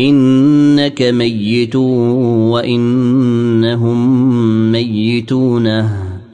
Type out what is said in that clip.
إنك ميت وإنهم ميتونه